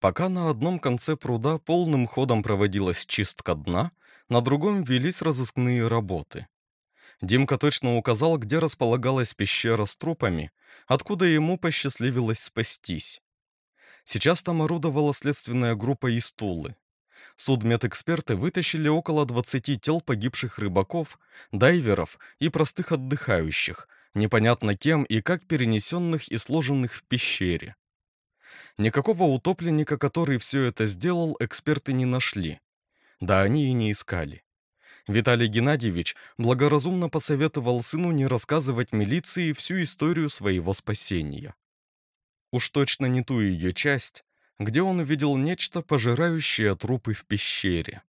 Пока на одном конце пруда полным ходом проводилась чистка дна, на другом велись разыскные работы. Димка точно указал, где располагалась пещера с трупами, откуда ему посчастливилось спастись. Сейчас там орудовала следственная группа из Тулы. Судмедэксперты вытащили около 20 тел погибших рыбаков, дайверов и простых отдыхающих, непонятно кем и как перенесенных и сложенных в пещере. Никакого утопленника, который все это сделал, эксперты не нашли. Да они и не искали. Виталий Геннадьевич благоразумно посоветовал сыну не рассказывать милиции всю историю своего спасения. Уж точно не ту ее часть, где он увидел нечто, пожирающее трупы в пещере.